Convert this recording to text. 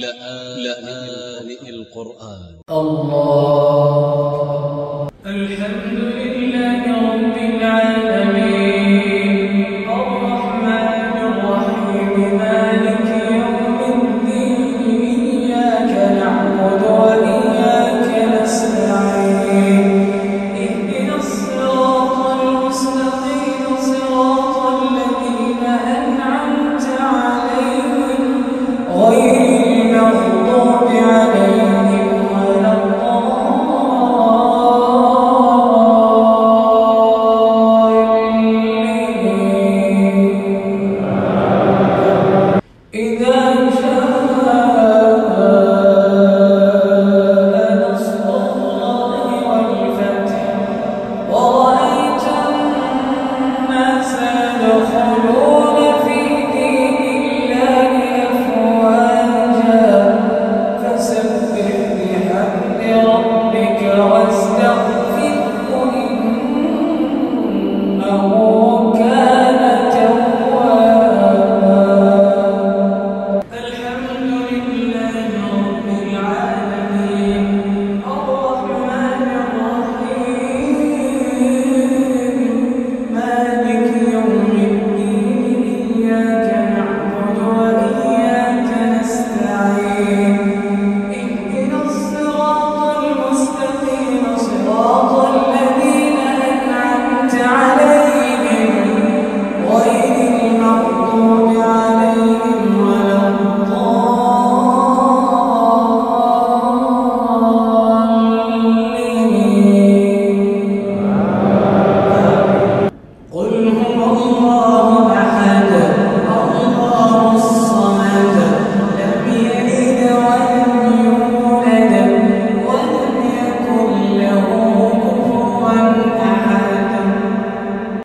لآن القرآن. الله وَاسْتَغْفِرُ